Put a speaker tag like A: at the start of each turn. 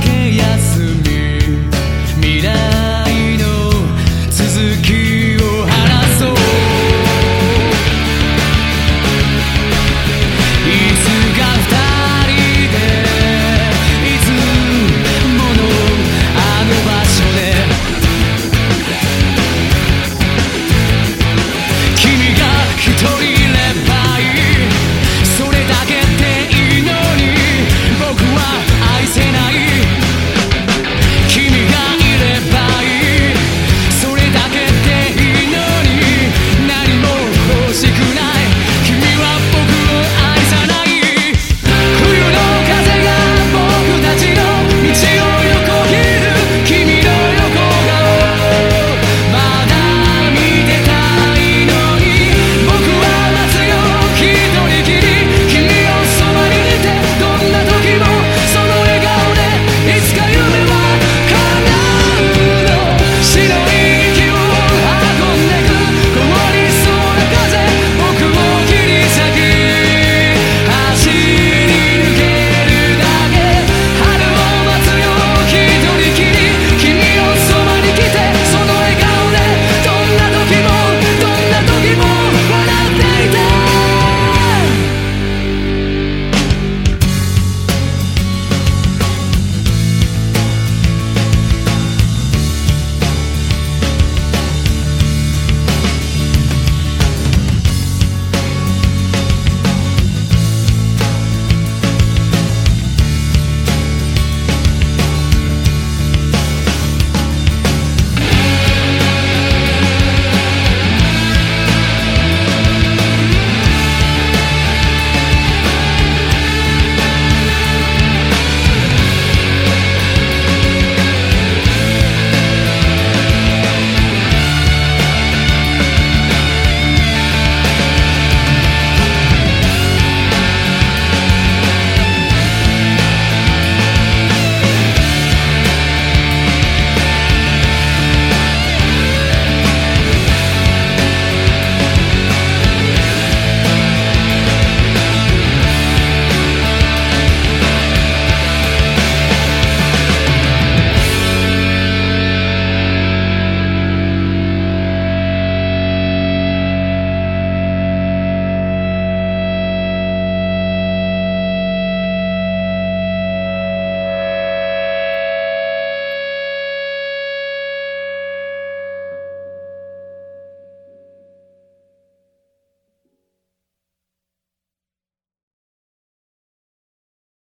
A: け休み